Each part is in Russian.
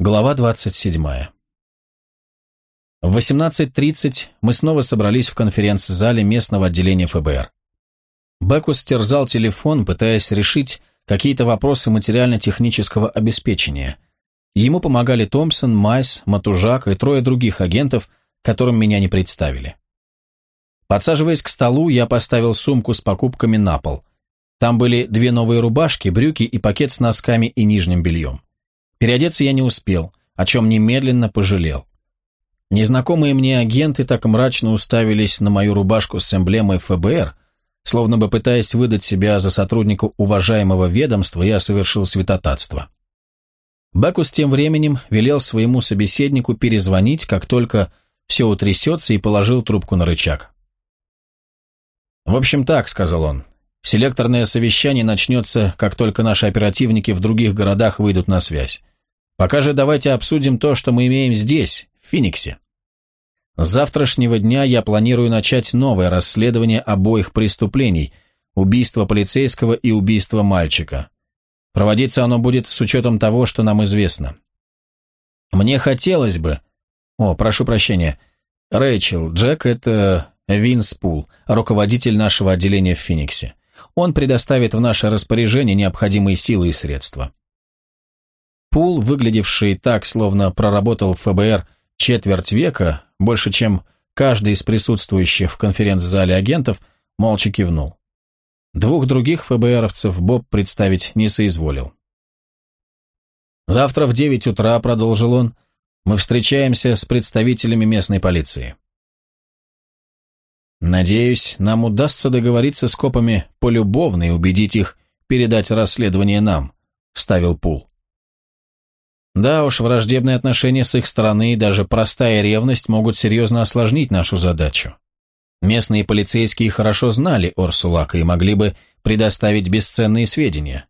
Глава 27. В 18.30 мы снова собрались в конференц-зале местного отделения ФБР. Бекус терзал телефон, пытаясь решить какие-то вопросы материально-технического обеспечения. Ему помогали Томпсон, Майс, Матужак и трое других агентов, которым меня не представили. Подсаживаясь к столу, я поставил сумку с покупками на пол. Там были две новые рубашки, брюки и пакет с носками и нижним бельем. Переодеться я не успел, о чем немедленно пожалел. Незнакомые мне агенты так мрачно уставились на мою рубашку с эмблемой ФБР, словно бы пытаясь выдать себя за сотрудника уважаемого ведомства, я совершил святотатство. Бекус тем временем велел своему собеседнику перезвонить, как только все утрясется, и положил трубку на рычаг. «В общем так», — сказал он, Селекторное совещание начнется, как только наши оперативники в других городах выйдут на связь. Пока же давайте обсудим то, что мы имеем здесь, в Фениксе. С завтрашнего дня я планирую начать новое расследование обоих преступлений – убийства полицейского и убийства мальчика. Проводиться оно будет с учетом того, что нам известно. Мне хотелось бы... О, прошу прощения. Рэйчел, Джек – это Винс Пул, руководитель нашего отделения в Фениксе он предоставит в наше распоряжение необходимые силы и средства. Пул, выглядевший так, словно проработал ФБР четверть века, больше, чем каждый из присутствующих в конференц-зале агентов, молча кивнул. Двух других ФБРовцев Боб представить не соизволил. «Завтра в девять утра», — продолжил он, — «мы встречаемся с представителями местной полиции. Надеюсь, нам удастся договориться с копами полюбовно и убедить их передать расследование нам», — вставил Пул. Да уж, враждебные отношения с их стороны и даже простая ревность могут серьезно осложнить нашу задачу. Местные полицейские хорошо знали Орсулака и могли бы предоставить бесценные сведения.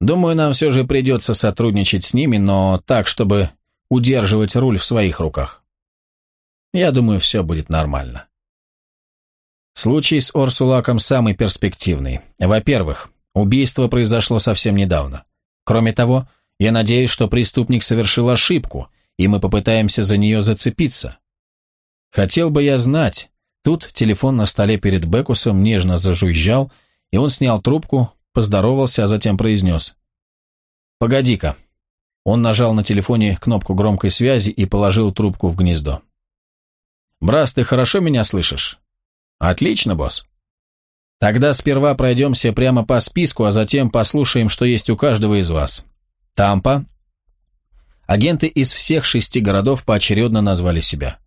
Думаю, нам все же придется сотрудничать с ними, но так, чтобы удерживать руль в своих руках. Я думаю, все будет нормально. Случай с Орсулаком самый перспективный. Во-первых, убийство произошло совсем недавно. Кроме того, я надеюсь, что преступник совершил ошибку, и мы попытаемся за нее зацепиться. Хотел бы я знать. Тут телефон на столе перед Бекусом нежно зажужжал, и он снял трубку, поздоровался, а затем произнес. «Погоди-ка». Он нажал на телефоне кнопку громкой связи и положил трубку в гнездо. «Брас, ты хорошо меня слышишь?» Отлично, босс. Тогда сперва пройдемся прямо по списку, а затем послушаем, что есть у каждого из вас. Тампа. Агенты из всех шести городов поочередно назвали себя.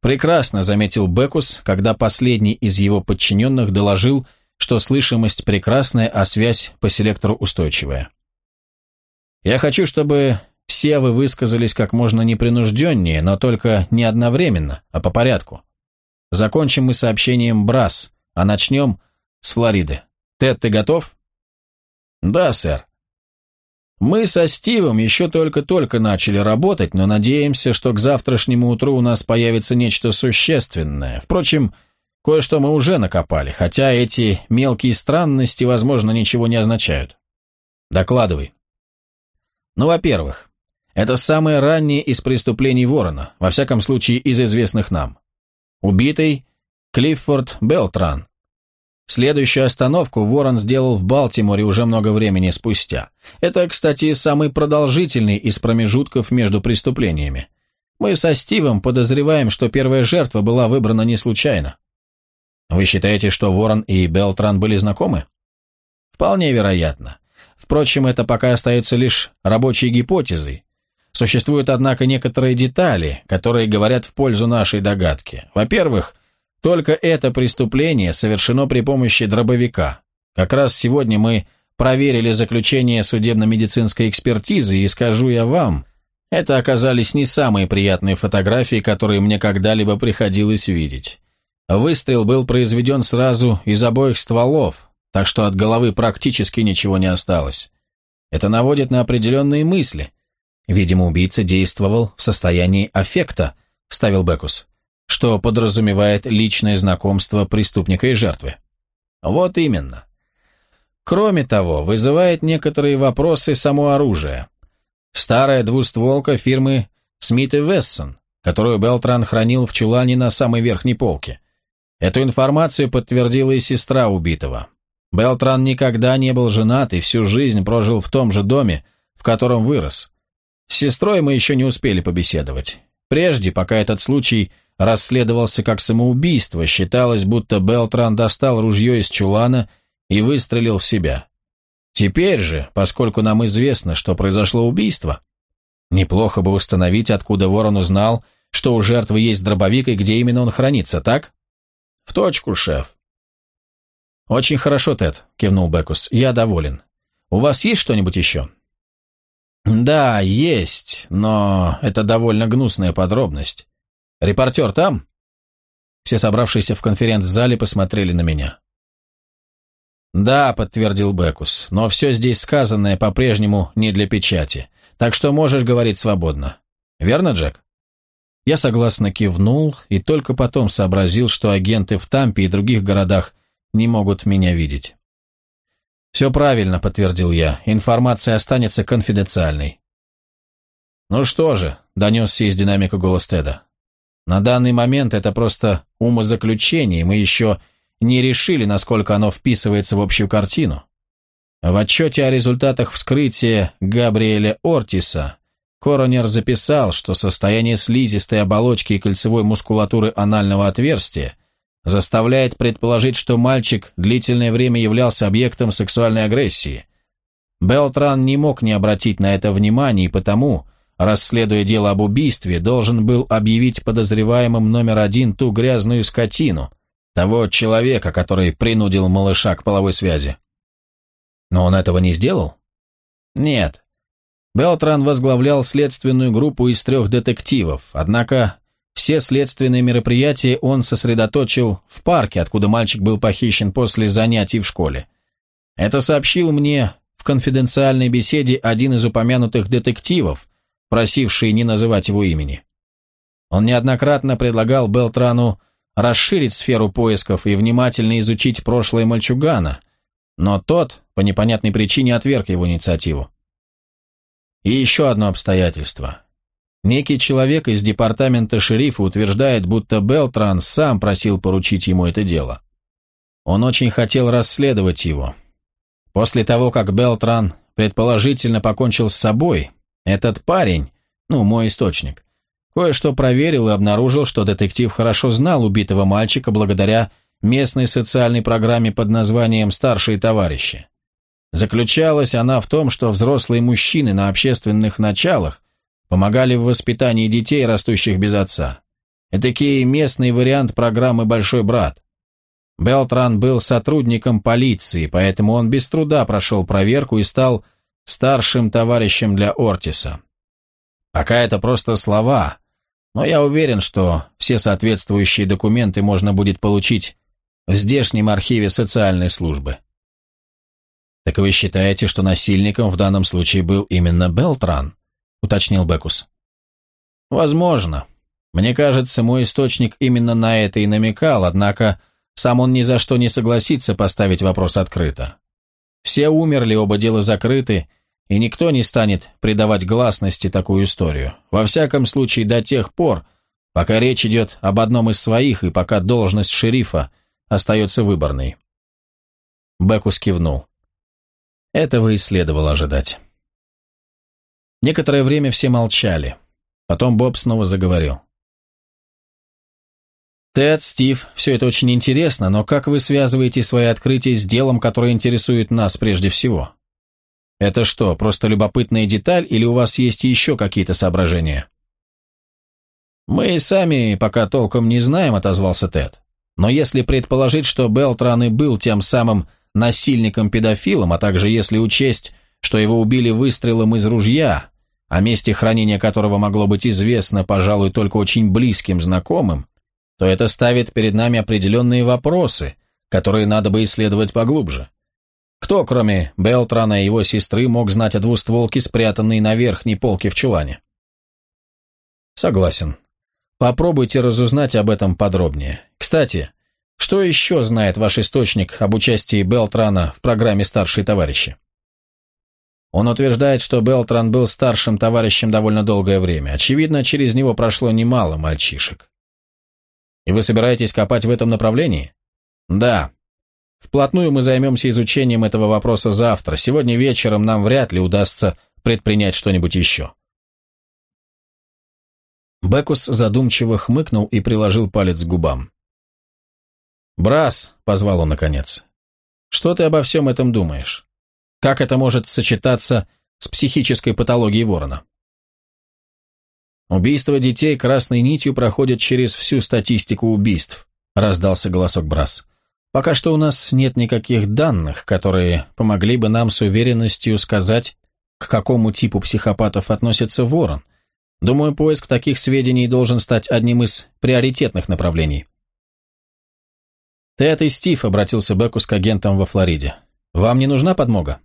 Прекрасно, заметил Бекус, когда последний из его подчиненных доложил, что слышимость прекрасная, а связь по селектору устойчивая. Я хочу, чтобы все вы высказались как можно непринужденнее, но только не одновременно, а по порядку. Закончим мы сообщением «Брас», а начнем с Флориды. Тед, ты готов? Да, сэр. Мы со Стивом еще только-только начали работать, но надеемся, что к завтрашнему утру у нас появится нечто существенное. Впрочем, кое-что мы уже накопали, хотя эти мелкие странности, возможно, ничего не означают. Докладывай. Ну, во-первых, это самое раннее из преступлений Ворона, во всяком случае из известных нам. Убитый Клиффорд Белтран. Следующую остановку Ворон сделал в Балтиморе уже много времени спустя. Это, кстати, самый продолжительный из промежутков между преступлениями. Мы со Стивом подозреваем, что первая жертва была выбрана не случайно. Вы считаете, что Ворон и Белтран были знакомы? Вполне вероятно. Впрочем, это пока остается лишь рабочей гипотезой, Существуют, однако, некоторые детали, которые говорят в пользу нашей догадки. Во-первых, только это преступление совершено при помощи дробовика. Как раз сегодня мы проверили заключение судебно-медицинской экспертизы, и скажу я вам, это оказались не самые приятные фотографии, которые мне когда-либо приходилось видеть. Выстрел был произведен сразу из обоих стволов, так что от головы практически ничего не осталось. Это наводит на определенные мысли – Видимо, убийца действовал в состоянии аффекта, вставил Бекус, что подразумевает личное знакомство преступника и жертвы. Вот именно. Кроме того, вызывает некоторые вопросы само оружие. Старая двустволка фирмы Смит и Вессон, которую Белтран хранил в чулане на самой верхней полке. Эту информацию подтвердила и сестра убитого. Белтран никогда не был женат и всю жизнь прожил в том же доме, в котором вырос. С сестрой мы еще не успели побеседовать. Прежде, пока этот случай расследовался как самоубийство, считалось, будто Белтран достал ружье из чулана и выстрелил в себя. Теперь же, поскольку нам известно, что произошло убийство, неплохо бы установить, откуда Ворон узнал, что у жертвы есть дробовик и где именно он хранится, так? В точку, шеф. Очень хорошо, Тед, кивнул Бекус, я доволен. У вас есть что-нибудь еще? Да, есть, но это довольно гнусная подробность. Репортер там? Все собравшиеся в конференц-зале посмотрели на меня. «Да», — подтвердил Бекус, — «но все здесь сказанное по-прежнему не для печати, так что можешь говорить свободно. Верно, Джек?» Я согласно кивнул и только потом сообразил, что агенты в Тампе и других городах не могут меня видеть. «Все правильно», — подтвердил я, — «информация останется конфиденциальной». «Ну что же», — донесся из динамика голос Теда, — «на данный момент это просто умозаключение, мы еще не решили, насколько оно вписывается в общую картину. В отчете о результатах вскрытия Габриэля Ортиса коронер записал, что состояние слизистой оболочки и кольцевой мускулатуры анального отверстия заставляет предположить, что мальчик длительное время являлся объектом сексуальной агрессии. Белтран не мог не обратить на это внимания и потому, расследуя дело об убийстве, должен был объявить подозреваемым номер один ту грязную скотину – того человека, который принудил малыша к половой связи. Но он этого не сделал? Нет. Белтран возглавлял следственную группу из трех детективов, однако все следственные мероприятия он сосредоточил в парке, откуда мальчик был похищен после занятий в школе. Это сообщил мне в конфиденциальной беседе один из упомянутых детективов, просивший не называть его имени. Он неоднократно предлагал Белтрану расширить сферу поисков и внимательно изучить прошлое мальчугана, но тот по непонятной причине отверг его инициативу. И еще одно обстоятельство. Некий человек из департамента шерифа утверждает, будто Белтран сам просил поручить ему это дело. Он очень хотел расследовать его. После того, как Белтран предположительно покончил с собой, этот парень, ну, мой источник, Кое-что проверил и обнаружил, что детектив хорошо знал убитого мальчика благодаря местной социальной программе под названием «Старшие товарищи». Заключалась она в том, что взрослые мужчины на общественных началах помогали в воспитании детей, растущих без отца. Этакий местный вариант программы «Большой брат». Белтран был сотрудником полиции, поэтому он без труда прошел проверку и стал старшим товарищем для Ортиса. Пока это просто слова, но я уверен, что все соответствующие документы можно будет получить в здешнем архиве социальной службы. «Так вы считаете, что насильником в данном случае был именно Белтран?» — уточнил Бекус. «Возможно. Мне кажется, мой источник именно на это и намекал, однако сам он ни за что не согласится поставить вопрос открыто. Все умерли, оба дела закрыты, и никто не станет придавать гласности такую историю. Во всяком случае, до тех пор, пока речь идет об одном из своих и пока должность шерифа остается выборной. Бекус кивнул. Этого и следовало ожидать. Некоторое время все молчали. Потом Боб снова заговорил. «Тед, Стив, все это очень интересно, но как вы связываете свои открытия с делом, которое интересует нас прежде всего?» Это что, просто любопытная деталь или у вас есть еще какие-то соображения? Мы сами пока толком не знаем, отозвался Тед. Но если предположить, что Белтран и был тем самым насильником-педофилом, а также если учесть, что его убили выстрелом из ружья, о месте хранения которого могло быть известно, пожалуй, только очень близким знакомым, то это ставит перед нами определенные вопросы, которые надо бы исследовать поглубже. Кто, кроме Белтрана и его сестры, мог знать о двустволке, спрятанной на верхней полке в чулане? Согласен. Попробуйте разузнать об этом подробнее. Кстати, что еще знает ваш источник об участии Белтрана в программе «Старшие товарищи»? Он утверждает, что Белтран был старшим товарищем довольно долгое время. Очевидно, через него прошло немало мальчишек. И вы собираетесь копать в этом направлении? Да. Вплотную мы займемся изучением этого вопроса завтра. Сегодня вечером нам вряд ли удастся предпринять что-нибудь еще. Бекус задумчиво хмыкнул и приложил палец к губам. «Брас», — позвал он наконец, — «что ты обо всем этом думаешь?» Как это может сочетаться с психической патологией ворона? Убийство детей красной нитью проходит через всю статистику убийств, раздался голосок Брас. Пока что у нас нет никаких данных, которые помогли бы нам с уверенностью сказать, к какому типу психопатов относится ворон. Думаю, поиск таких сведений должен стать одним из приоритетных направлений. Тед и Стив обратился Бекус к агентам во Флориде. Вам не нужна подмога?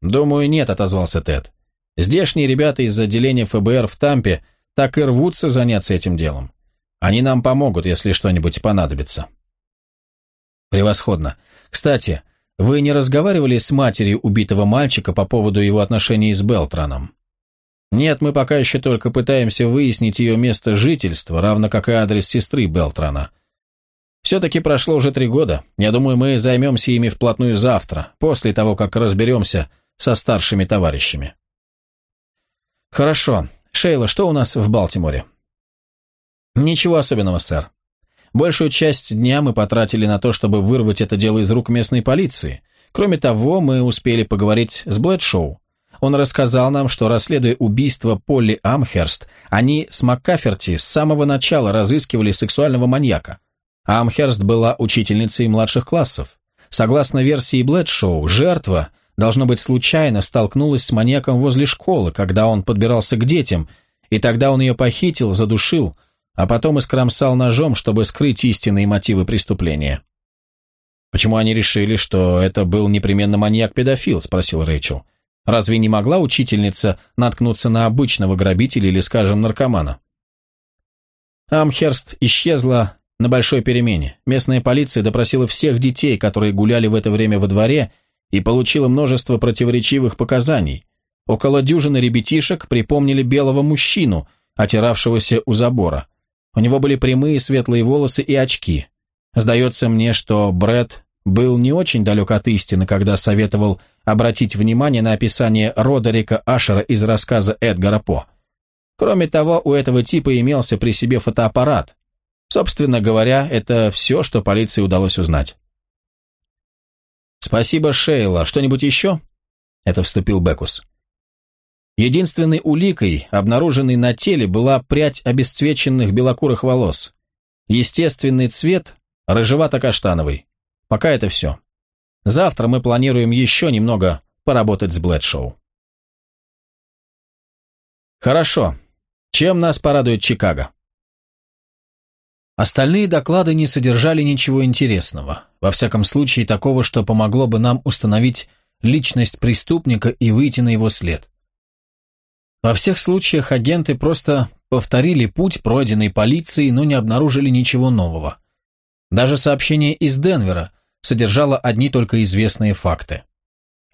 «Думаю, нет», — отозвался Тед. «Здешние ребята из отделения ФБР в Тампе так и рвутся заняться этим делом. Они нам помогут, если что-нибудь понадобится». «Превосходно. Кстати, вы не разговаривали с матерью убитого мальчика по поводу его отношений с Белтраном?» «Нет, мы пока еще только пытаемся выяснить ее место жительства, равно как и адрес сестры Белтрана. Все-таки прошло уже три года. Я думаю, мы займемся ими вплотную завтра, после того, как разберемся со старшими товарищами. Хорошо. Шейла, что у нас в Балтиморе? Ничего особенного, сэр. Большую часть дня мы потратили на то, чтобы вырвать это дело из рук местной полиции. Кроме того, мы успели поговорить с Блэдшоу. Он рассказал нам, что, расследуя убийство Полли Амхерст, они с Маккаферти с самого начала разыскивали сексуального маньяка. Амхерст была учительницей младших классов. Согласно версии Блэдшоу, жертва должно быть, случайно столкнулась с маньяком возле школы, когда он подбирался к детям, и тогда он ее похитил, задушил, а потом искромсал ножом, чтобы скрыть истинные мотивы преступления. «Почему они решили, что это был непременно маньяк-педофил?» – спросил Рэйчел. «Разве не могла учительница наткнуться на обычного грабителя или, скажем, наркомана?» Амхерст исчезла на большой перемене. Местная полиция допросила всех детей, которые гуляли в это время во дворе, и получила множество противоречивых показаний. Около дюжины ребятишек припомнили белого мужчину, отиравшегося у забора. У него были прямые светлые волосы и очки. Сдается мне, что Брэд был не очень далек от истины, когда советовал обратить внимание на описание Родерика Ашера из рассказа Эдгара По. Кроме того, у этого типа имелся при себе фотоаппарат. Собственно говоря, это все, что полиции удалось узнать. «Спасибо, Шейла. Что-нибудь еще?» Это вступил Бекус. Единственной уликой, обнаруженной на теле, была прядь обесцвеченных белокурых волос. Естественный цвет – рыжевато-каштановый. Пока это все. Завтра мы планируем еще немного поработать с Блэдшоу. Хорошо. Чем нас порадует Чикаго? Остальные доклады не содержали ничего интересного, во всяком случае такого, что помогло бы нам установить личность преступника и выйти на его след. Во всех случаях агенты просто повторили путь, пройденный полицией, но не обнаружили ничего нового. Даже сообщение из Денвера содержало одни только известные факты.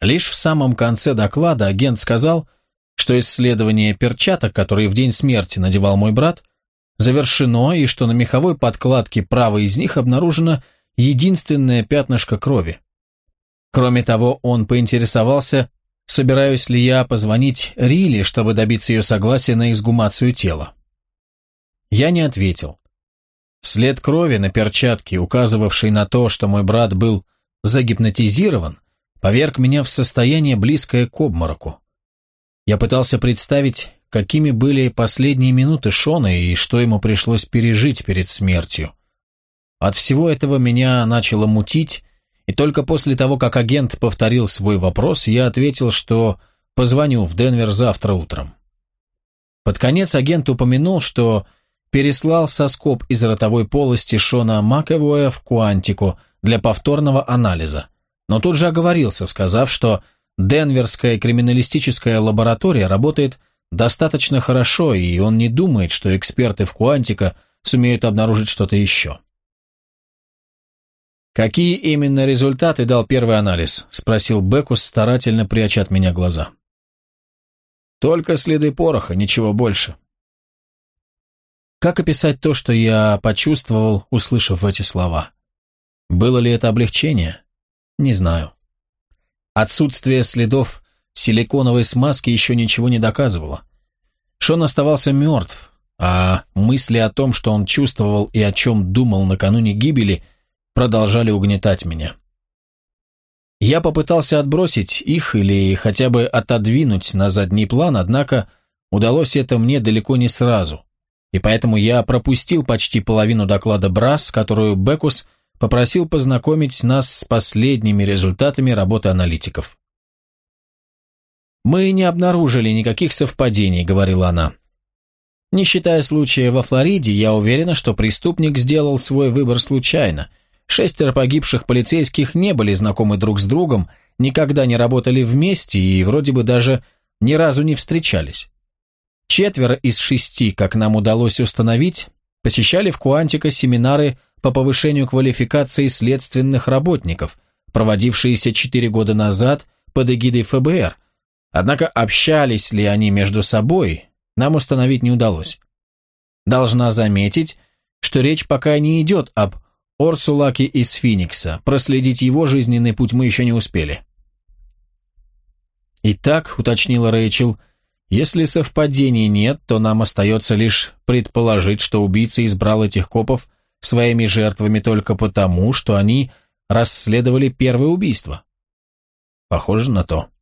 Лишь в самом конце доклада агент сказал, что исследование перчаток, которые в день смерти надевал мой брат – завершено и что на меховой подкладке правой из них обнаружено единственное пятнышко крови. Кроме того, он поинтересовался, собираюсь ли я позвонить Рилли, чтобы добиться ее согласия на эксгумацию тела. Я не ответил. След крови на перчатке, указывавший на то, что мой брат был загипнотизирован, поверг меня в состояние, близкое к обмороку. Я пытался представить, какими были последние минуты Шона и что ему пришлось пережить перед смертью. От всего этого меня начало мутить, и только после того, как агент повторил свой вопрос, я ответил, что позвоню в Денвер завтра утром. Под конец агент упомянул, что переслал соскоб из ротовой полости Шона Макэвоя в Куантику для повторного анализа, но тут же оговорился, сказав, что Денверская криминалистическая лаборатория работает достаточно хорошо, и он не думает, что эксперты в Куантика сумеют обнаружить что-то еще. «Какие именно результаты дал первый анализ?» – спросил Бекус, старательно пряча от меня глаза. Только следы пороха, ничего больше. Как описать то, что я почувствовал, услышав эти слова? Было ли это облегчение? Не знаю. Отсутствие следов силиконовой смазки еще ничего не доказывало. Шон оставался мертв, а мысли о том, что он чувствовал и о чем думал накануне гибели, продолжали угнетать меня. Я попытался отбросить их или хотя бы отодвинуть на задний план, однако удалось это мне далеко не сразу, и поэтому я пропустил почти половину доклада Брас, которую Бекус попросил познакомить нас с последними результатами работы аналитиков. «Мы не обнаружили никаких совпадений», — говорила она. «Не считая случая во Флориде, я уверена, что преступник сделал свой выбор случайно. Шестеро погибших полицейских не были знакомы друг с другом, никогда не работали вместе и вроде бы даже ни разу не встречались. Четверо из шести, как нам удалось установить, посещали в Куантико семинары по повышению квалификации следственных работников, проводившиеся четыре года назад под эгидой ФБР, Однако общались ли они между собой, нам установить не удалось. Должна заметить, что речь пока не идет об Орсулаке из Финикса, проследить его жизненный путь мы еще не успели. «Итак», — уточнила Рэйчел, — «если совпадений нет, то нам остается лишь предположить, что убийца избрал этих копов своими жертвами только потому, что они расследовали первое убийство». «Похоже на то».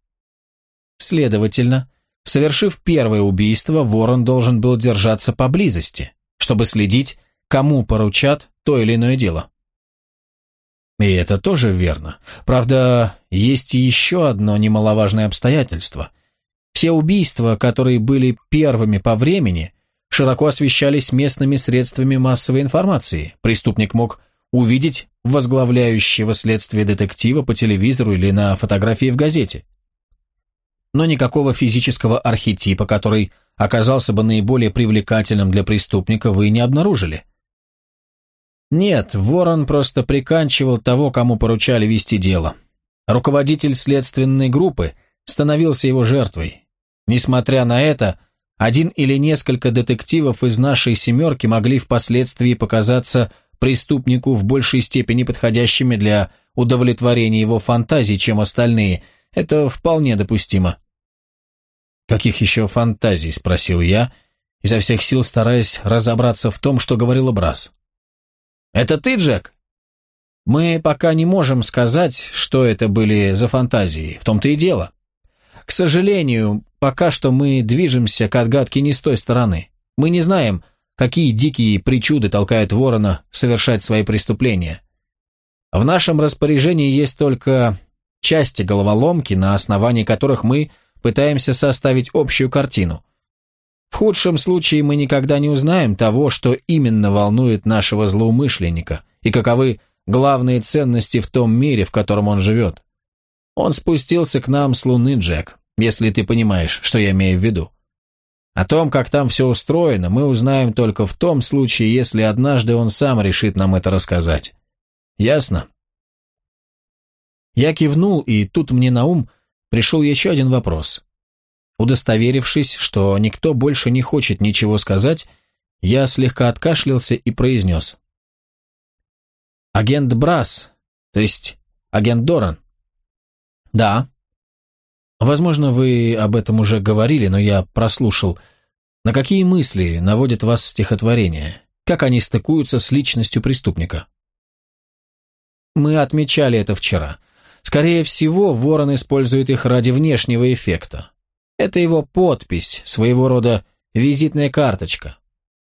Следовательно, совершив первое убийство, ворон должен был держаться поблизости, чтобы следить, кому поручат то или иное дело. И это тоже верно. Правда, есть еще одно немаловажное обстоятельство. Все убийства, которые были первыми по времени, широко освещались местными средствами массовой информации. Преступник мог увидеть возглавляющего следствие детектива по телевизору или на фотографии в газете но никакого физического архетипа, который оказался бы наиболее привлекательным для преступника, вы не обнаружили. Нет, Ворон просто приканчивал того, кому поручали вести дело. Руководитель следственной группы становился его жертвой. Несмотря на это, один или несколько детективов из нашей «семерки» могли впоследствии показаться преступнику в большей степени подходящими для удовлетворения его фантазий, чем остальные. Это вполне допустимо. «Каких еще фантазий?» – спросил я, изо всех сил стараясь разобраться в том, что говорил Брас. «Это ты, Джек?» «Мы пока не можем сказать, что это были за фантазии, в том-то и дело. К сожалению, пока что мы движемся к отгадке не с той стороны. Мы не знаем, какие дикие причуды толкают ворона совершать свои преступления. В нашем распоряжении есть только части головоломки, на основании которых мы пытаемся составить общую картину. В худшем случае мы никогда не узнаем того, что именно волнует нашего злоумышленника и каковы главные ценности в том мире, в котором он живет. Он спустился к нам с Луны, Джек, если ты понимаешь, что я имею в виду. О том, как там все устроено, мы узнаем только в том случае, если однажды он сам решит нам это рассказать. Ясно? Я кивнул, и тут мне на ум – пришел еще один вопрос. Удостоверившись, что никто больше не хочет ничего сказать, я слегка откашлялся и произнес. «Агент Брас, то есть агент Доран?» «Да». «Возможно, вы об этом уже говорили, но я прослушал. На какие мысли наводит вас стихотворение? Как они стыкуются с личностью преступника?» «Мы отмечали это вчера». Скорее всего, Ворон использует их ради внешнего эффекта. Это его подпись, своего рода визитная карточка.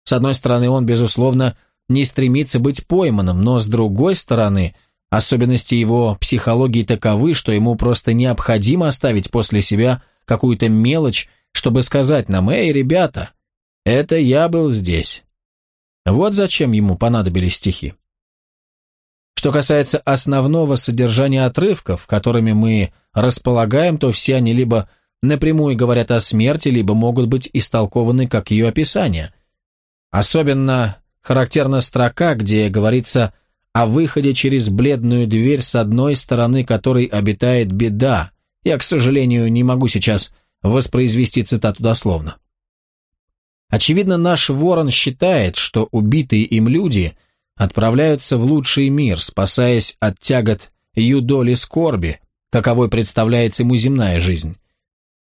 С одной стороны, он, безусловно, не стремится быть пойманным, но с другой стороны, особенности его психологии таковы, что ему просто необходимо оставить после себя какую-то мелочь, чтобы сказать нам «Эй, ребята, это я был здесь». Вот зачем ему понадобились стихи. Что касается основного содержания отрывков, которыми мы располагаем, то все они либо напрямую говорят о смерти, либо могут быть истолкованы как ее описание. Особенно характерна строка, где говорится о выходе через бледную дверь, с одной стороны которой обитает беда. Я, к сожалению, не могу сейчас воспроизвести цитату дословно. Очевидно, наш ворон считает, что убитые им люди отправляются в лучший мир, спасаясь от тягот юдоли скорби, каковой представляется ему земная жизнь.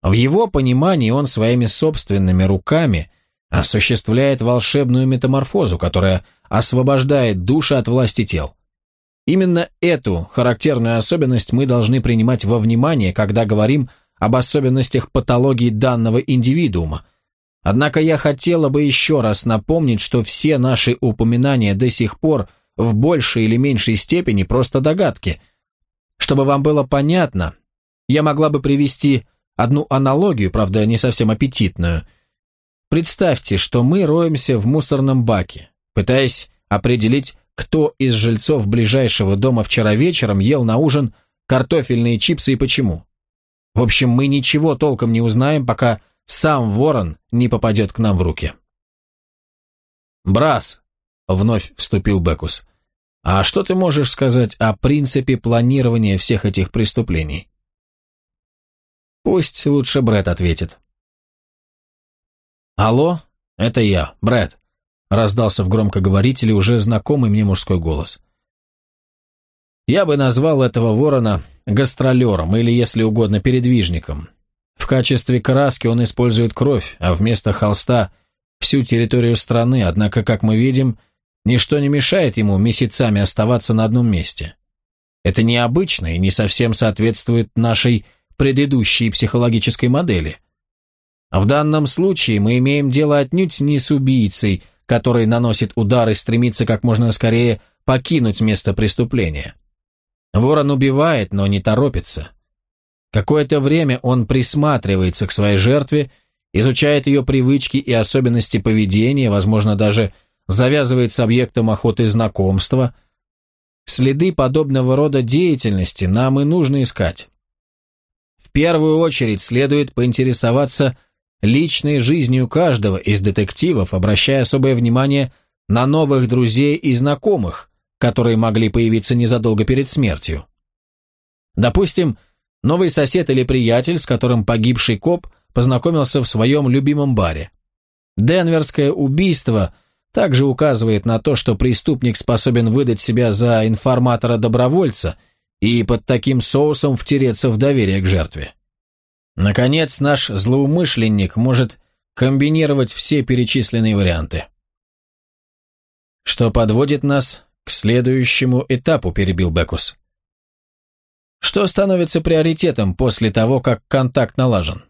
В его понимании он своими собственными руками осуществляет волшебную метаморфозу, которая освобождает души от власти тел. Именно эту характерную особенность мы должны принимать во внимание, когда говорим об особенностях патологии данного индивидуума. Однако я хотела бы еще раз напомнить, что все наши упоминания до сих пор в большей или меньшей степени просто догадки. Чтобы вам было понятно, я могла бы привести одну аналогию, правда, не совсем аппетитную. Представьте, что мы роемся в мусорном баке, пытаясь определить, кто из жильцов ближайшего дома вчера вечером ел на ужин картофельные чипсы и почему. В общем, мы ничего толком не узнаем, пока сам ворон не попадет к нам в руки. «Брас», — вновь вступил Бекус, — «а что ты можешь сказать о принципе планирования всех этих преступлений?» Пусть лучше Брэд ответит. «Алло, это я, Брэд», — раздался в громкоговорителе уже знакомый мне мужской голос. «Я бы назвал этого ворона гастролером или, если угодно, передвижником. В качестве краски он использует кровь, а вместо холста — всю территорию страны, однако, как мы видим, ничто не мешает ему месяцами оставаться на одном месте. Это необычно и не совсем соответствует нашей предыдущей психологической модели. В данном случае мы имеем дело отнюдь не с убийцей, который наносит удар и стремится как можно скорее покинуть место преступления. Ворон убивает, но не торопится. Какое-то время он присматривается к своей жертве, изучает ее привычки и особенности поведения, возможно, даже завязывает с объектом охоты знакомства. Следы подобного рода деятельности нам и нужно искать первую очередь следует поинтересоваться личной жизнью каждого из детективов, обращая особое внимание на новых друзей и знакомых, которые могли появиться незадолго перед смертью. Допустим, новый сосед или приятель, с которым погибший коп познакомился в своем любимом баре. Денверское убийство также указывает на то, что преступник способен выдать себя за информатора-добровольца – и под таким соусом втереться в доверие к жертве. Наконец, наш злоумышленник может комбинировать все перечисленные варианты. Что подводит нас к следующему этапу, перебил Бекус. Что становится приоритетом после того, как контакт налажен?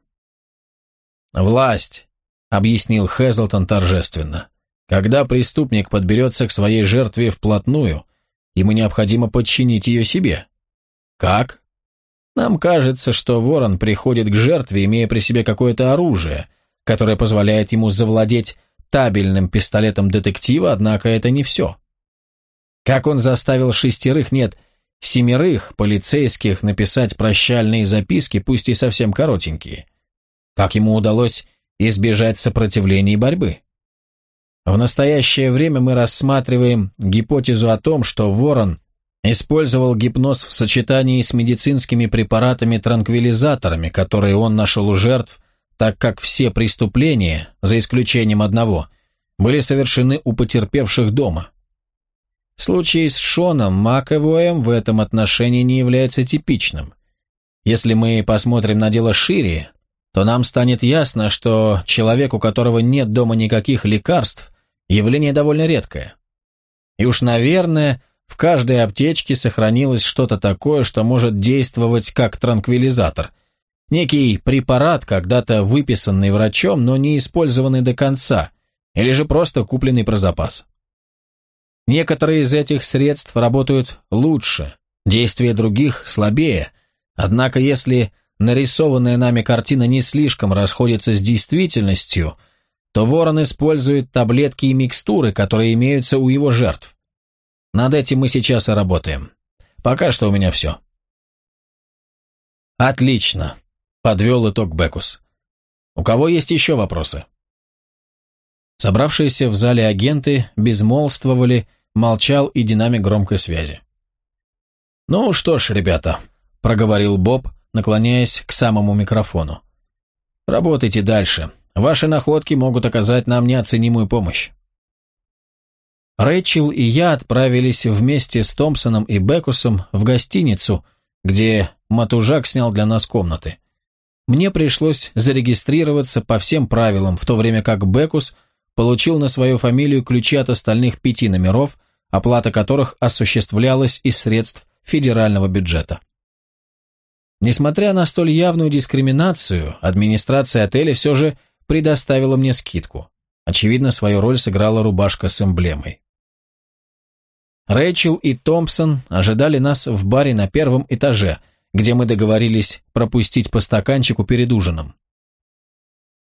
Власть, объяснил Хезлтон торжественно. Когда преступник подберется к своей жертве вплотную, ему необходимо подчинить ее себе. Как? Нам кажется, что ворон приходит к жертве, имея при себе какое-то оружие, которое позволяет ему завладеть табельным пистолетом детектива, однако это не все. Как он заставил шестерых, нет, семерых полицейских написать прощальные записки, пусть и совсем коротенькие? Как ему удалось избежать сопротивления и борьбы? В настоящее время мы рассматриваем гипотезу о том, что ворон Использовал гипноз в сочетании с медицинскими препаратами-транквилизаторами, которые он нашел у жертв, так как все преступления, за исключением одного, были совершены у потерпевших дома. Случай с Шоном Маковоем в этом отношении не является типичным. Если мы посмотрим на дело шире, то нам станет ясно, что человек, у которого нет дома никаких лекарств, явление довольно редкое. И уж, наверное, в каждой аптечке сохранилось что-то такое, что может действовать как транквилизатор. Некий препарат, когда-то выписанный врачом, но не использованный до конца, или же просто купленный про запас. Некоторые из этих средств работают лучше, действие других слабее, однако если нарисованная нами картина не слишком расходится с действительностью, то ворон использует таблетки и микстуры, которые имеются у его жертв. Над этим мы сейчас и работаем. Пока что у меня все. Отлично, подвел итог Бекус. У кого есть еще вопросы? Собравшиеся в зале агенты безмолвствовали, молчал и динамик громкой связи. «Ну что ж, ребята», — проговорил Боб, наклоняясь к самому микрофону. Работайте дальше. Ваши находки могут оказать нам неоценимую помощь. Рэйчел и я отправились вместе с Томпсоном и Бекусом в гостиницу, где Матужак снял для нас комнаты. Мне пришлось зарегистрироваться по всем правилам, в то время как Бекус получил на свою фамилию ключи от остальных пяти номеров, оплата которых осуществлялась из средств федерального бюджета. Несмотря на столь явную дискриминацию, администрация отеля все же предоставила мне скидку. Очевидно, свою роль сыграла рубашка с эмблемой. Рэйчел и Томпсон ожидали нас в баре на первом этаже, где мы договорились пропустить по стаканчику перед ужином.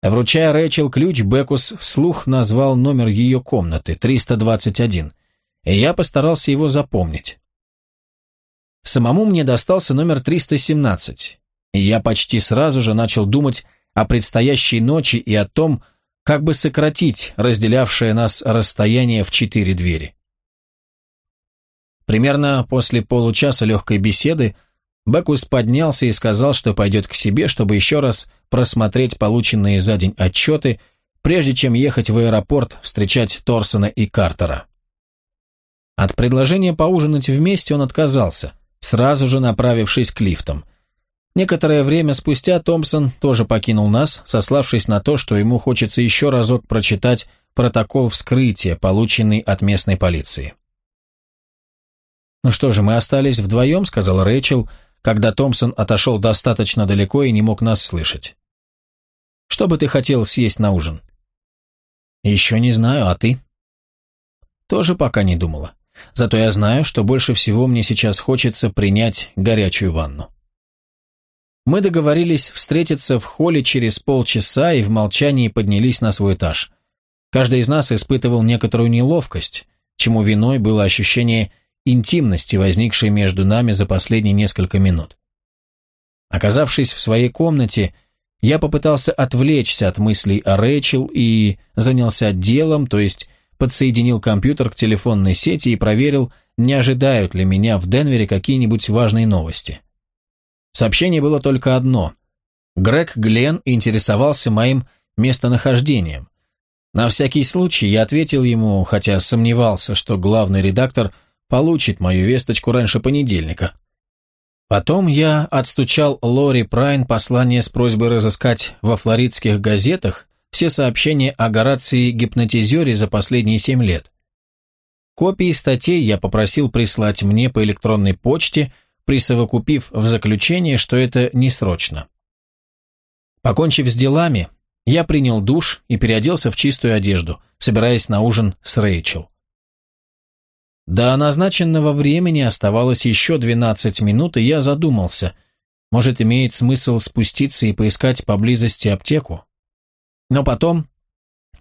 Вручая Рэйчел ключ, Бекус вслух назвал номер ее комнаты, 321, и я постарался его запомнить. Самому мне достался номер 317, и я почти сразу же начал думать о предстоящей ночи и о том, как бы сократить разделявшее нас расстояние в четыре двери. Примерно после получаса легкой беседы Бекус поднялся и сказал, что пойдет к себе, чтобы еще раз просмотреть полученные за день отчеты, прежде чем ехать в аэропорт встречать Торсона и Картера. От предложения поужинать вместе он отказался, сразу же направившись к лифтам. Некоторое время спустя Томпсон тоже покинул нас, сославшись на то, что ему хочется еще разок прочитать протокол вскрытия, полученный от местной полиции. «Ну что же, мы остались вдвоем», — сказал Рэйчел, когда Томпсон отошел достаточно далеко и не мог нас слышать. «Что бы ты хотел съесть на ужин?» «Еще не знаю, а ты?» «Тоже пока не думала. Зато я знаю, что больше всего мне сейчас хочется принять горячую ванну». Мы договорились встретиться в холле через полчаса и в молчании поднялись на свой этаж. Каждый из нас испытывал некоторую неловкость, чему виной было ощущение интимности, возникшей между нами за последние несколько минут. Оказавшись в своей комнате, я попытался отвлечься от мыслей о Рэйчел и занялся делом, то есть подсоединил компьютер к телефонной сети и проверил, не ожидают ли меня в Денвере какие-нибудь важные новости. Сообщение было только одно. Грег Глен интересовался моим местонахождением. На всякий случай я ответил ему, хотя сомневался, что главный редактор получит мою весточку раньше понедельника. Потом я отстучал Лори Прайн послание с просьбой разыскать во флоридских газетах все сообщения о Горации-гипнотизере за последние семь лет. Копии статей я попросил прислать мне по электронной почте, присовокупив в заключение, что это не срочно. Покончив с делами, я принял душ и переоделся в чистую одежду, собираясь на ужин с Рэйчел. До назначенного времени оставалось еще 12 минут, и я задумался, может, имеет смысл спуститься и поискать поблизости аптеку? Но потом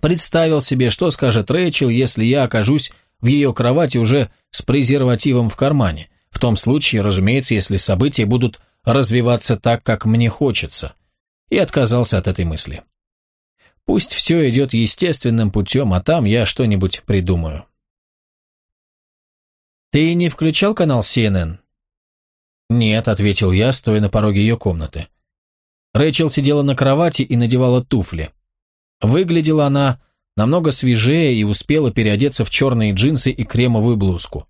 представил себе, что скажет Рэйчел, если я окажусь в ее кровати уже с презервативом в кармане. В том случае, разумеется, если события будут развиваться так, как мне хочется. И отказался от этой мысли. Пусть все идет естественным путем, а там я что-нибудь придумаю. «Ты не включал канал CNN?» «Нет», — ответил я, стоя на пороге ее комнаты. Рэйчел сидела на кровати и надевала туфли. Выглядела она намного свежее и успела переодеться в черные джинсы и кремовую блузку.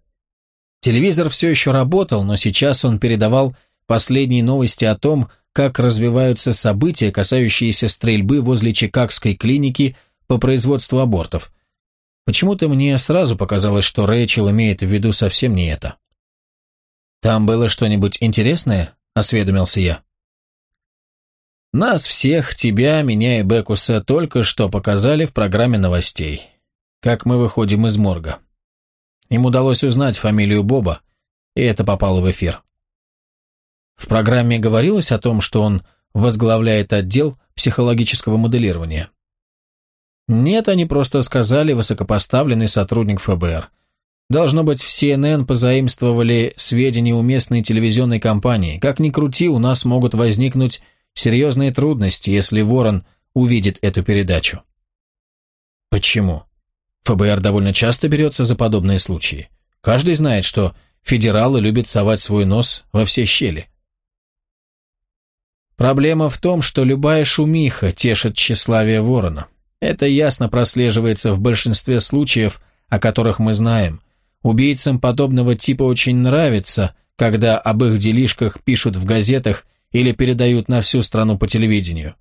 Телевизор все еще работал, но сейчас он передавал последние новости о том, как развиваются события, касающиеся стрельбы возле Чикагской клиники по производству абортов. Почему-то мне сразу показалось, что Рэйчел имеет в виду совсем не это. «Там было что-нибудь интересное?» – осведомился я. «Нас всех, тебя, меня и Бекуса, только что показали в программе новостей. Как мы выходим из морга. Им удалось узнать фамилию Боба, и это попало в эфир. В программе говорилось о том, что он возглавляет отдел психологического моделирования. Нет, они просто сказали высокопоставленный сотрудник ФБР. Должно быть, в CNN позаимствовали сведения у местной телевизионной компании. Как ни крути, у нас могут возникнуть серьезные трудности, если Ворон увидит эту передачу. Почему? ФБР довольно часто берется за подобные случаи. Каждый знает, что федералы любят совать свой нос во все щели. Проблема в том, что любая шумиха тешит тщеславие ворона. Это ясно прослеживается в большинстве случаев, о которых мы знаем. Убийцам подобного типа очень нравится, когда об их делишках пишут в газетах или передают на всю страну по телевидению.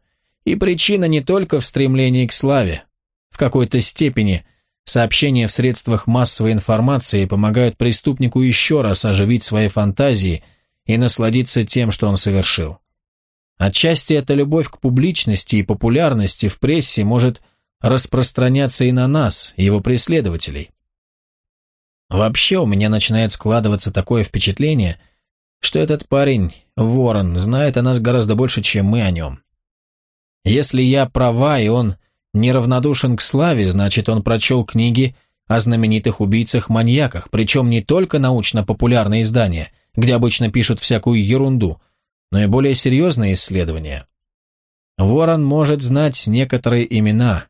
И причина не только в стремлении к славе. В какой-то степени сообщения в средствах массовой информации помогают преступнику еще раз оживить свои фантазии и насладиться тем, что он совершил. Отчасти эта любовь к публичности и популярности в прессе может распространяться и на нас, его преследователей. Вообще у меня начинает складываться такое впечатление, что этот парень, Ворон, знает о нас гораздо больше, чем мы о нем. Если я права, и он неравнодушен к славе, значит, он прочел книги о знаменитых убийцах-маньяках, причем не только научно-популярные издания, где обычно пишут всякую ерунду, но и более серьезные исследования. Ворон может знать некоторые имена.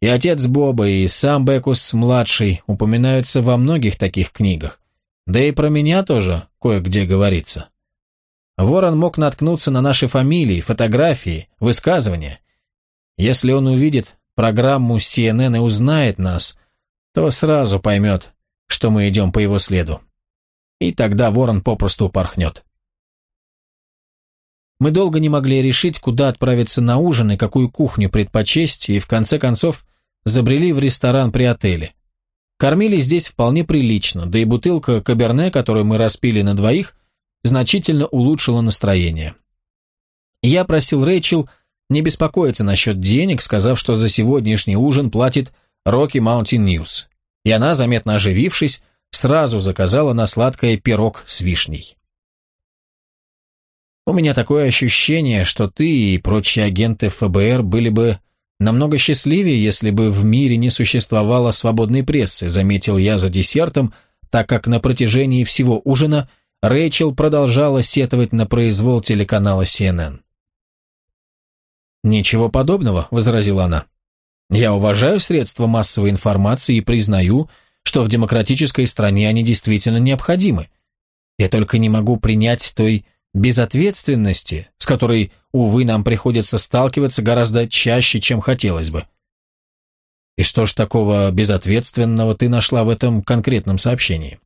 И отец Боба, и сам Бекус-младший упоминаются во многих таких книгах. Да и про меня тоже кое-где говорится. Ворон мог наткнуться на наши фамилии, фотографии, высказывания. Если он увидит программу CNN и узнает нас, то сразу поймет, что мы идем по его следу. И тогда ворон попросту упорхнет. Мы долго не могли решить, куда отправиться на ужин и какую кухню предпочесть, и в конце концов забрели в ресторан при отеле. Кормили здесь вполне прилично, да и бутылка каберне, которую мы распили на двоих, значительно улучшила настроение. Я просил Рэйчел не беспокоиться насчет денег, сказав, что за сегодняшний ужин платит Rocky Mountain News. И она, заметно оживившись, сразу заказала на сладкое пирог с вишней. У меня такое ощущение, что ты и прочие агенты ФБР были бы намного счастливее, если бы в мире не существовало свободной прессы, заметил я за десертом, так как на протяжении всего ужина Рэйчел продолжала сетовать на произвол телеканала CNN. «Ничего подобного», — возразила она. «Я уважаю средства массовой информации и признаю, что в демократической стране они действительно необходимы. Я только не могу принять той безответственности, которой, увы, нам приходится сталкиваться гораздо чаще, чем хотелось бы. И что ж такого безответственного ты нашла в этом конкретном сообщении?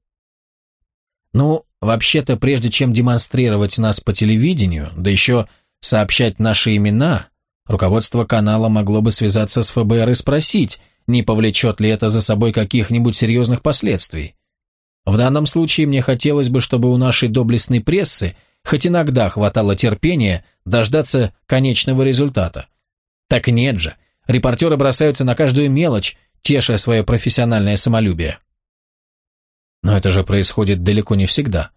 Ну, вообще-то, прежде чем демонстрировать нас по телевидению, да еще сообщать наши имена, руководство канала могло бы связаться с ФБР и спросить, не повлечет ли это за собой каких-нибудь серьезных последствий. В данном случае мне хотелось бы, чтобы у нашей доблестной прессы хоть иногда хватало терпения дождаться конечного результата. Так нет же, репортеры бросаются на каждую мелочь, теша свое профессиональное самолюбие. Но это же происходит далеко не всегда.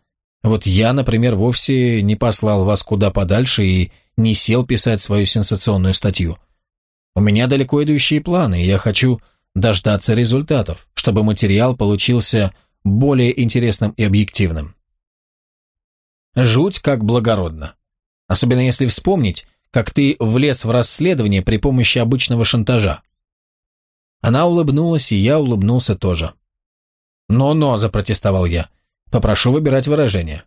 Вот я, например, вовсе не послал вас куда подальше и не сел писать свою сенсационную статью. У меня далеко идущие планы, и я хочу дождаться результатов, чтобы материал получился более интересным и объективным. Жуть как благородно. Особенно если вспомнить, как ты влез в расследование при помощи обычного шантажа. Она улыбнулась, и я улыбнулся тоже. «Но-но», — запротестовал я, — «попрошу выбирать выражение».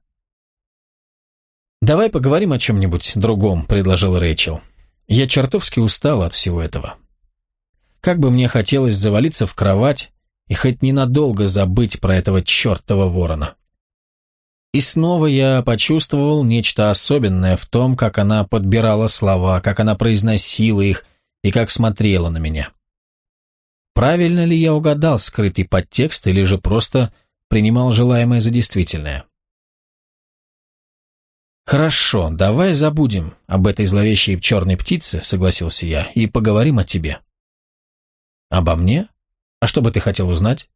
«Давай поговорим о чем-нибудь другом», — предложил Рэйчел. «Я чертовски устал от всего этого. Как бы мне хотелось завалиться в кровать и хоть ненадолго забыть про этого чертова ворона». И снова я почувствовал нечто особенное в том, как она подбирала слова, как она произносила их и как смотрела на меня. Правильно ли я угадал скрытый подтекст или же просто принимал желаемое за действительное? «Хорошо, давай забудем об этой зловещей черной птице», — согласился я, — «и поговорим о тебе». «Обо мне? А что бы ты хотел узнать?»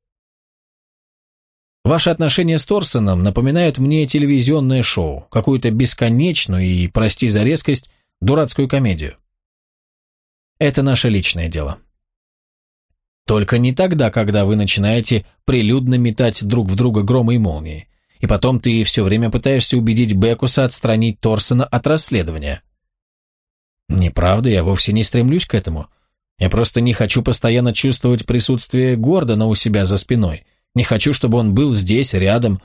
Ваши отношения с Торсоном напоминают мне телевизионное шоу, какую-то бесконечную и, прости за резкость, дурацкую комедию. Это наше личное дело. Только не тогда, когда вы начинаете прилюдно метать друг в друга громы и молнии, и потом ты все время пытаешься убедить Бекуса отстранить Торсона от расследования. Неправда, я вовсе не стремлюсь к этому. Я просто не хочу постоянно чувствовать присутствие Гордона у себя за спиной – не хочу, чтобы он был здесь, рядом.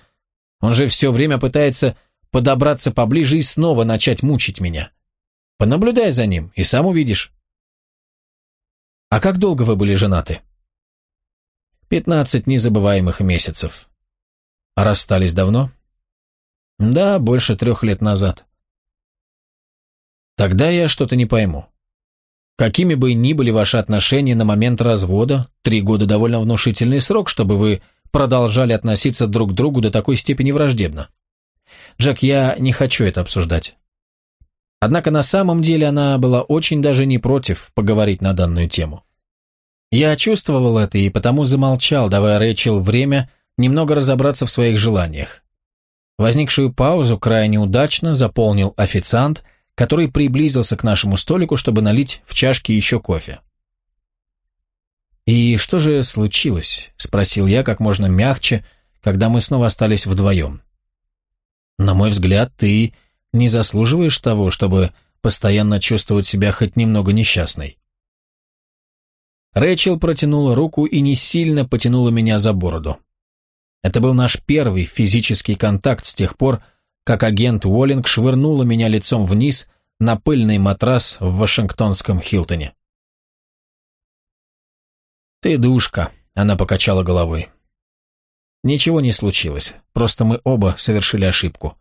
Он же все время пытается подобраться поближе и снова начать мучить меня. Понаблюдай за ним, и сам увидишь. А как долго вы были женаты? Пятнадцать незабываемых месяцев. А расстались давно? Да, больше трех лет назад. Тогда я что-то не пойму. Какими бы ни были ваши отношения на момент развода, три года довольно внушительный срок, чтобы вы продолжали относиться друг к другу до такой степени враждебно. Джек, я не хочу это обсуждать. Однако на самом деле она была очень даже не против поговорить на данную тему. Я чувствовал это и потому замолчал, давая Рэйчел время немного разобраться в своих желаниях. Возникшую паузу крайне удачно заполнил официант – который приблизился к нашему столику, чтобы налить в чашки еще кофе. «И что же случилось?» – спросил я как можно мягче, когда мы снова остались вдвоем. «На мой взгляд, ты не заслуживаешь того, чтобы постоянно чувствовать себя хоть немного несчастной». Рэчел протянула руку и не сильно потянула меня за бороду. Это был наш первый физический контакт с тех пор, как агент Уоллинг швырнула меня лицом вниз на пыльный матрас в Вашингтонском Хилтоне. «Ты душка», — она покачала головой. «Ничего не случилось, просто мы оба совершили ошибку.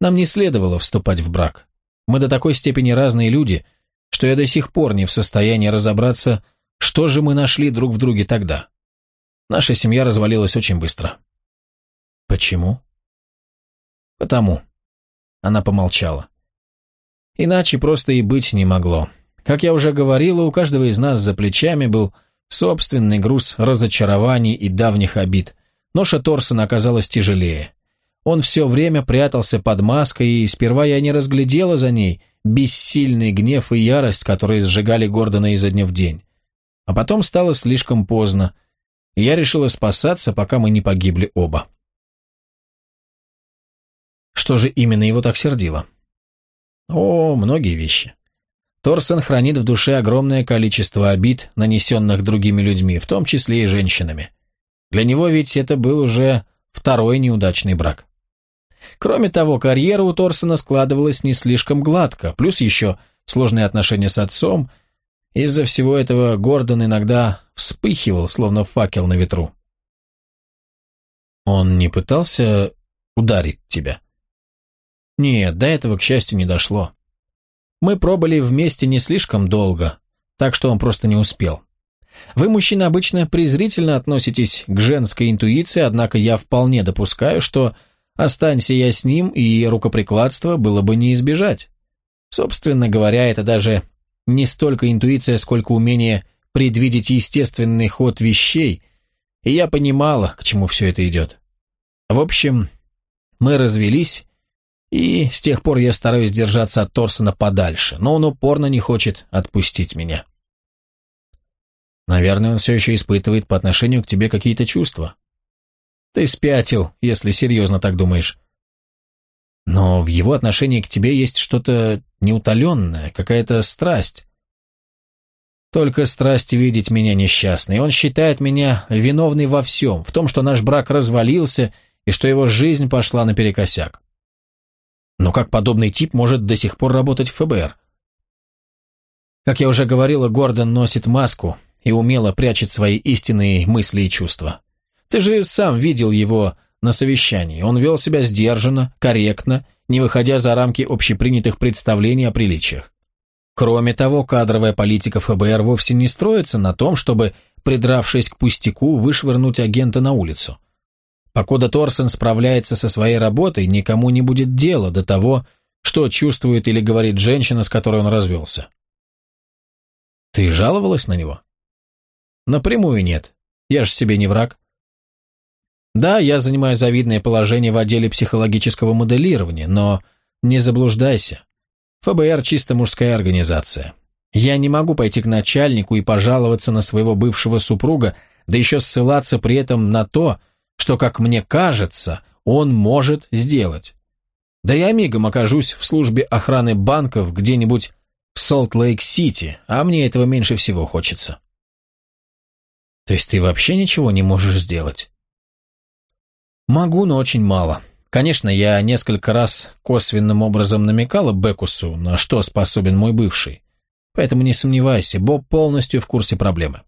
Нам не следовало вступать в брак. Мы до такой степени разные люди, что я до сих пор не в состоянии разобраться, что же мы нашли друг в друге тогда. Наша семья развалилась очень быстро». «Почему?» «Потому». Она помолчала. «Иначе просто и быть не могло. Как я уже говорила, у каждого из нас за плечами был собственный груз разочарований и давних обид. Ноша Торсона оказалась тяжелее. Он все время прятался под маской, и сперва я не разглядела за ней бессильный гнев и ярость, которые сжигали Гордона изо дня в день. А потом стало слишком поздно, и я решила спасаться, пока мы не погибли оба. Что же именно его так сердило? О, многие вещи. Торсон хранит в душе огромное количество обид, нанесенных другими людьми, в том числе и женщинами. Для него ведь это был уже второй неудачный брак. Кроме того, карьера у Торсона складывалась не слишком гладко, плюс еще сложные отношения с отцом. Из-за всего этого Гордон иногда вспыхивал, словно факел на ветру. Он не пытался ударить тебя? Нет, до этого, к счастью, не дошло. Мы пробыли вместе не слишком долго, так что он просто не успел. Вы, мужчины, обычно презрительно относитесь к женской интуиции, однако я вполне допускаю, что останься я с ним, и рукоприкладство было бы не избежать. Собственно говоря, это даже не столько интуиция, сколько умение предвидеть естественный ход вещей, и я понимала, к чему все это идет. В общем, мы развелись, и с тех пор я стараюсь держаться от Торсона подальше, но он упорно не хочет отпустить меня. Наверное, он все еще испытывает по отношению к тебе какие-то чувства. Ты спятил, если серьезно так думаешь. Но в его отношении к тебе есть что-то неутоленное, какая-то страсть. Только страсть видеть меня несчастной. Он считает меня виновной во всем, в том, что наш брак развалился и что его жизнь пошла наперекосяк. Но как подобный тип может до сих пор работать в ФБР? Как я уже говорила, Гордон носит маску и умело прячет свои истинные мысли и чувства. Ты же сам видел его на совещании. Он вел себя сдержанно, корректно, не выходя за рамки общепринятых представлений о приличиях. Кроме того, кадровая политика ФБР вовсе не строится на том, чтобы, придравшись к пустяку, вышвырнуть агента на улицу. Покуда Торсон справляется со своей работой, никому не будет дела до того, что чувствует или говорит женщина, с которой он развелся. Ты жаловалась на него? Напрямую нет. Я же себе не враг. Да, я занимаю завидное положение в отделе психологического моделирования, но не заблуждайся. ФБР чисто мужская организация. Я не могу пойти к начальнику и пожаловаться на своего бывшего супруга, да еще ссылаться при этом на то, что, как мне кажется, он может сделать. Да я мигом окажусь в службе охраны банков где-нибудь в Солт-Лейк-Сити, а мне этого меньше всего хочется. То есть ты вообще ничего не можешь сделать? Могу, но очень мало. Конечно, я несколько раз косвенным образом намекала Бекусу, на что способен мой бывший. Поэтому не сомневайся, Боб полностью в курсе проблемы.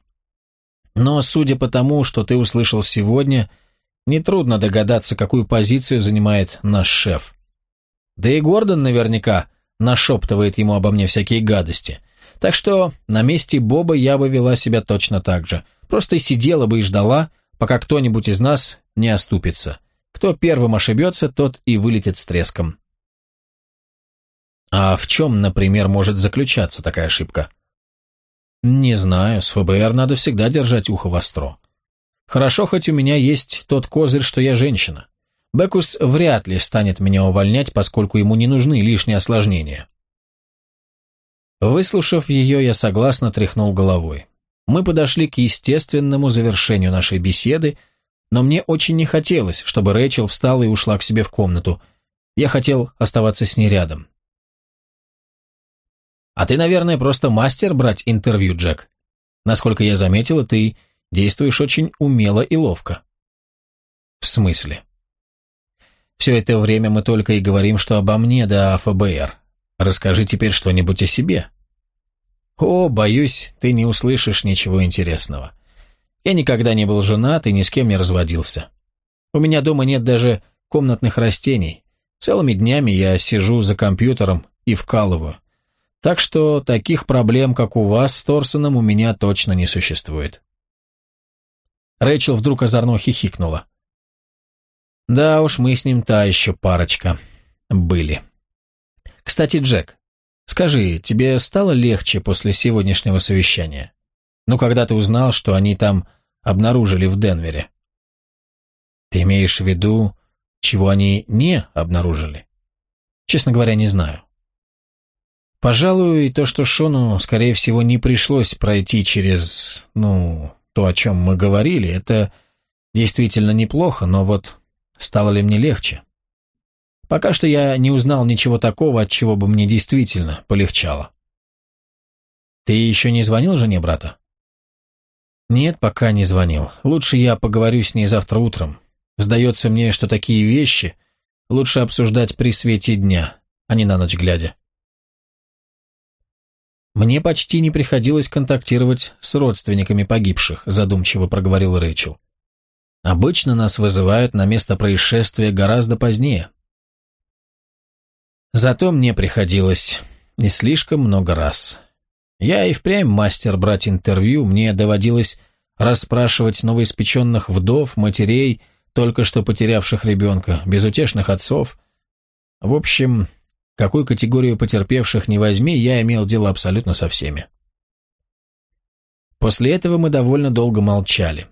Но судя по тому, что ты услышал сегодня, нетрудно догадаться, какую позицию занимает наш шеф. Да и Гордон наверняка нашептывает ему обо мне всякие гадости. Так что на месте Боба я бы вела себя точно так же. Просто сидела бы и ждала, пока кто-нибудь из нас не оступится. Кто первым ошибется, тот и вылетит с треском. А в чем, например, может заключаться такая ошибка? Не знаю, с ФБР надо всегда держать ухо востро. Хорошо, хоть у меня есть тот козырь, что я женщина. Бекус вряд ли станет меня увольнять, поскольку ему не нужны лишние осложнения. Выслушав ее, я согласно тряхнул головой. Мы подошли к естественному завершению нашей беседы, но мне очень не хотелось, чтобы Рэйчел встала и ушла к себе в комнату. Я хотел оставаться с ней рядом. «А ты, наверное, просто мастер брать интервью, Джек. Насколько я заметила, ты действуешь очень умело и ловко». «В смысле?» Все это время мы только и говорим, что обо мне да о ФБР. Расскажи теперь что-нибудь о себе. О, боюсь, ты не услышишь ничего интересного. Я никогда не был женат и ни с кем не разводился. У меня дома нет даже комнатных растений. Целыми днями я сижу за компьютером и вкалываю. Так что таких проблем, как у вас с Торсоном, у меня точно не существует. Рэйчел вдруг озорно хихикнула. Да уж, мы с ним та еще парочка. Были. Кстати, Джек, скажи, тебе стало легче после сегодняшнего совещания? Ну, когда ты узнал, что они там обнаружили в Денвере? Ты имеешь в виду, чего они не обнаружили? Честно говоря, не знаю. Пожалуй, то, что Шону, скорее всего, не пришлось пройти через, ну, то, о чем мы говорили, это действительно неплохо, но вот Стало ли мне легче? Пока что я не узнал ничего такого, от чего бы мне действительно полегчало. Ты еще не звонил жене брата? Нет, пока не звонил. Лучше я поговорю с ней завтра утром. Сдается мне, что такие вещи лучше обсуждать при свете дня, а не на ночь глядя. Мне почти не приходилось контактировать с родственниками погибших, задумчиво проговорил Рэйчел. Обычно нас вызывают на место происшествия гораздо позднее. Зато мне приходилось не слишком много раз. Я и впрямь мастер брать интервью, мне доводилось расспрашивать новоиспеченных вдов, матерей, только что потерявших ребенка, безутешных отцов. В общем, какую категорию потерпевших не возьми, я имел дело абсолютно со всеми. После этого мы довольно долго молчали.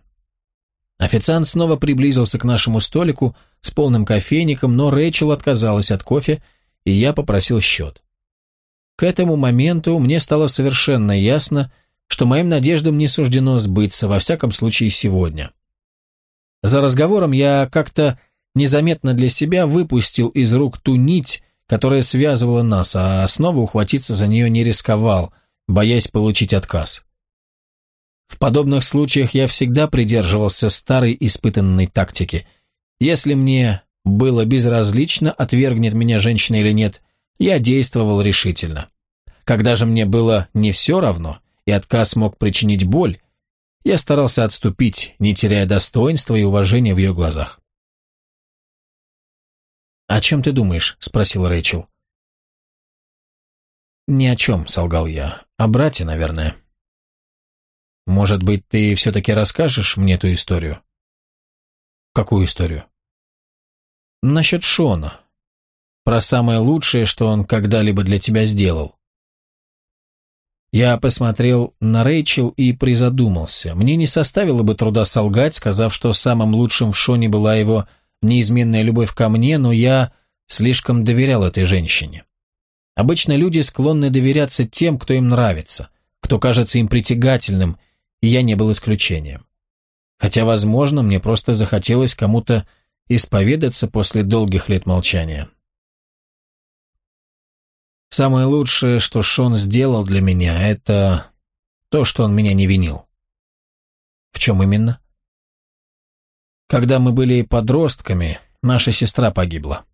Официант снова приблизился к нашему столику с полным кофейником, но Рэйчел отказалась от кофе, и я попросил счет. К этому моменту мне стало совершенно ясно, что моим надеждам не суждено сбыться, во всяком случае сегодня. За разговором я как-то незаметно для себя выпустил из рук ту нить, которая связывала нас, а снова ухватиться за нее не рисковал, боясь получить отказ. В подобных случаях я всегда придерживался старой испытанной тактики. Если мне было безразлично, отвергнет меня женщина или нет, я действовал решительно. Когда же мне было не все равно, и отказ мог причинить боль, я старался отступить, не теряя достоинства и уважения в ее глазах. «О чем ты думаешь?» — спросил Рэйчел. «Ни о чем», — солгал я. «О брате, наверное». Может быть, ты все-таки расскажешь мне эту историю? Какую историю? Насчет Шона. Про самое лучшее, что он когда-либо для тебя сделал. Я посмотрел на Рэйчел и призадумался. Мне не составило бы труда солгать, сказав, что самым лучшим в Шоне была его неизменная любовь ко мне, но я слишком доверял этой женщине. Обычно люди склонны доверяться тем, кто им нравится, кто кажется им притягательным, и я не был исключением. Хотя, возможно, мне просто захотелось кому-то исповедаться после долгих лет молчания. Самое лучшее, что Шон сделал для меня, это то, что он меня не винил. В чем именно? Когда мы были подростками, Наша сестра погибла.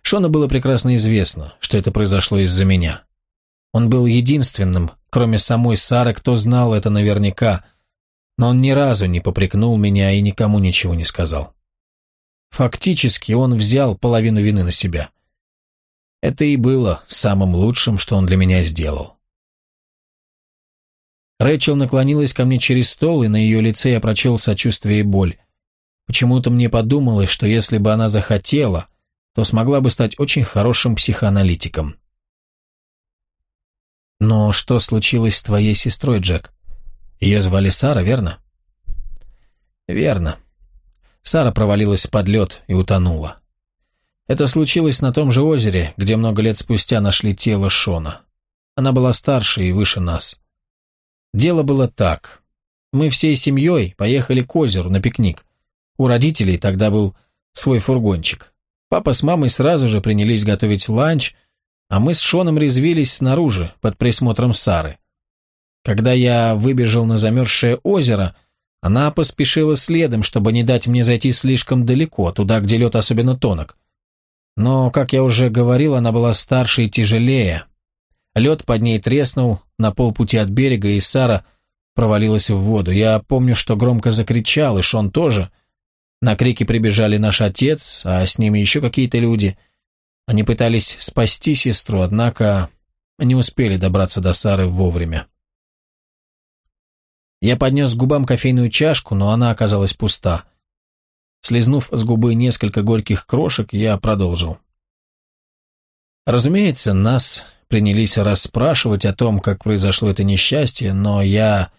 Шону было прекрасно известно, что это произошло из-за меня. Он был единственным, кроме самой Сары, кто знал это наверняка, но он ни разу не попрекнул меня и никому ничего не сказал. Фактически он взял половину вины на себя. Это и было самым лучшим, что он для меня сделал. Рэйчел наклонилась ко мне через стол, и на ее лице я прочел сочувствие и боль. Почему-то мне подумалось, что если бы она захотела, то смогла бы стать очень хорошим психоаналитиком. «Но что случилось с твоей сестрой, Джек? Ее звали Сара, верно?» «Верно. Сара провалилась под лед и утонула. Это случилось на том же озере, где много лет спустя нашли тело Шона. Она была старше и выше нас. Дело было так. Мы всей семьей поехали к озеру на пикник. У родителей тогда был свой фургончик. Папа с мамой сразу же принялись готовить ланч, а мы с Шоном резвились снаружи, под присмотром Сары. Когда я выбежал на замерзшее озеро, она поспешила следом, чтобы не дать мне зайти слишком далеко, туда, где лед особенно тонок. Но, как я уже говорил, она была старше и тяжелее. Лед под ней треснул на полпути от берега, и Сара провалилась в воду. Я помню, что громко закричал, и Шон тоже. На крики прибежали наш отец, а с ними еще какие-то люди – они пытались спасти сестру, однако не успели добраться до Сары вовремя. Я поднес к губам кофейную чашку, но она оказалась пуста. Слизнув с губы несколько горьких крошек, я продолжил. Разумеется, нас принялись расспрашивать о том, как произошло это несчастье, но я...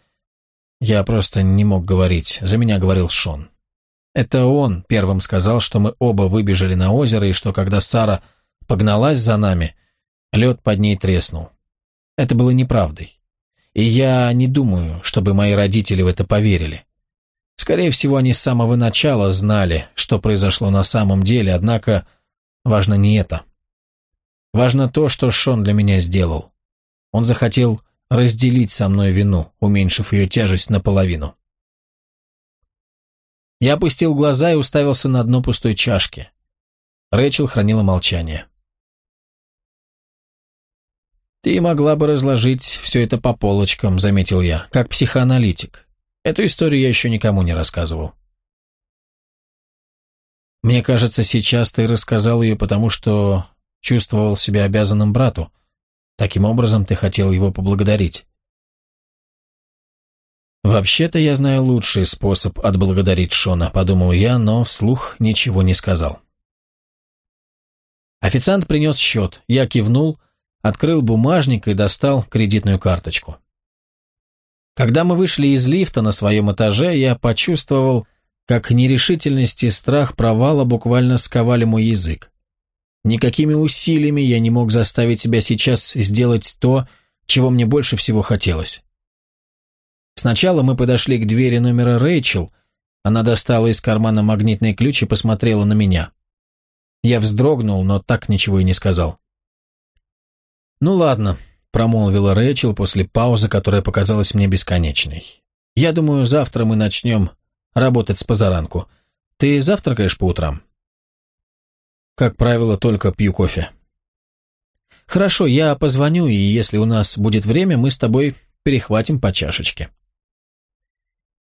Я просто не мог говорить, за меня говорил Шон. Это он первым сказал, что мы оба выбежали на озеро, и что когда Сара погналась за нами, лед под ней треснул. Это было неправдой. И я не думаю, чтобы мои родители в это поверили. Скорее всего, они с самого начала знали, что произошло на самом деле, однако важно не это. Важно то, что Шон для меня сделал. Он захотел разделить со мной вину, уменьшив ее тяжесть наполовину. Я опустил глаза и уставился на дно пустой чашки. Рэйчел хранила молчание. «Ты могла бы разложить все это по полочкам», — заметил я, — «как психоаналитик. Эту историю я еще никому не рассказывал». «Мне кажется, сейчас ты рассказал ее, потому что чувствовал себя обязанным брату. Таким образом, ты хотел его поблагодарить». «Вообще-то я знаю лучший способ отблагодарить Шона», — подумал я, но вслух ничего не сказал. Официант принес счет, я кивнул, открыл бумажник и достал кредитную карточку. Когда мы вышли из лифта на своем этаже, я почувствовал, как нерешительность и страх провала буквально сковали мой язык. Никакими усилиями я не мог заставить себя сейчас сделать то, чего мне больше всего хотелось. Сначала мы подошли к двери номера Рэйчел, она достала из кармана магнитный ключ и посмотрела на меня. Я вздрогнул, но так ничего и не сказал. «Ну ладно», — промолвила Рэйчел после паузы, которая показалась мне бесконечной. «Я думаю, завтра мы начнем работать с позаранку. Ты завтракаешь по утрам?» «Как правило, только пью кофе». «Хорошо, я позвоню, и если у нас будет время, мы с тобой перехватим по чашечке».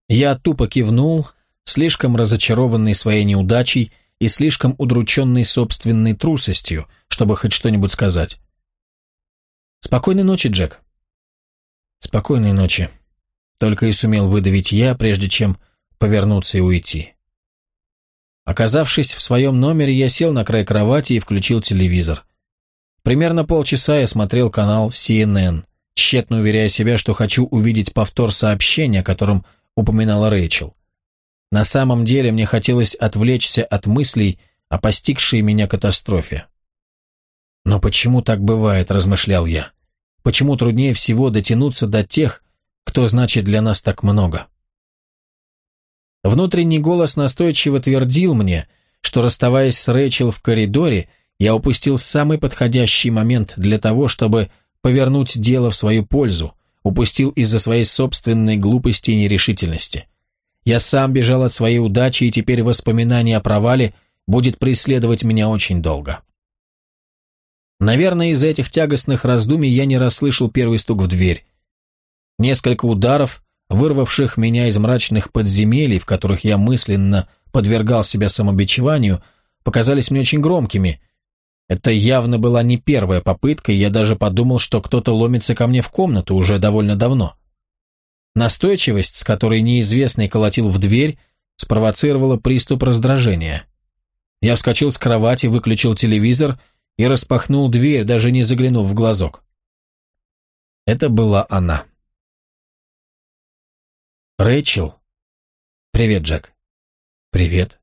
Я тупо кивнул, слишком разочарованный своей неудачей и слишком удрученный собственной трусостью, чтобы хоть что-нибудь сказать. «Спокойной ночи, Джек». «Спокойной ночи», — только и сумел выдавить я, прежде чем повернуться и уйти. Оказавшись в своем номере, я сел на край кровати и включил телевизор. Примерно полчаса я смотрел канал CNN, тщетно уверяя себя, что хочу увидеть повтор сообщения, о котором упоминала Рэйчел. На самом деле мне хотелось отвлечься от мыслей о постигшей меня катастрофе. Но почему так бывает, размышлял я? Почему труднее всего дотянуться до тех, кто значит для нас так много? Внутренний голос настойчиво твердил мне, что, расставаясь с Рэйчел в коридоре, я упустил самый подходящий момент для того, чтобы повернуть дело в свою пользу, упустил из-за своей собственной глупости и нерешительности. Я сам бежал от своей удачи, и теперь воспоминание о провале будет преследовать меня очень долго. Наверное, из-за этих тягостных раздумий я не расслышал первый стук в дверь. Несколько ударов, вырвавших меня из мрачных подземелий, в которых я мысленно подвергал себя самобичеванию, показались мне очень громкими. Это явно была не первая попытка, и я даже подумал, что кто-то ломится ко мне в комнату уже довольно давно. Настойчивость, с которой неизвестный колотил в дверь, спровоцировала приступ раздражения. Я вскочил с кровати, выключил телевизор и распахнул дверь, даже не заглянув в глазок. Это была она. «Рэйчел?» «Привет, Джек». «Привет».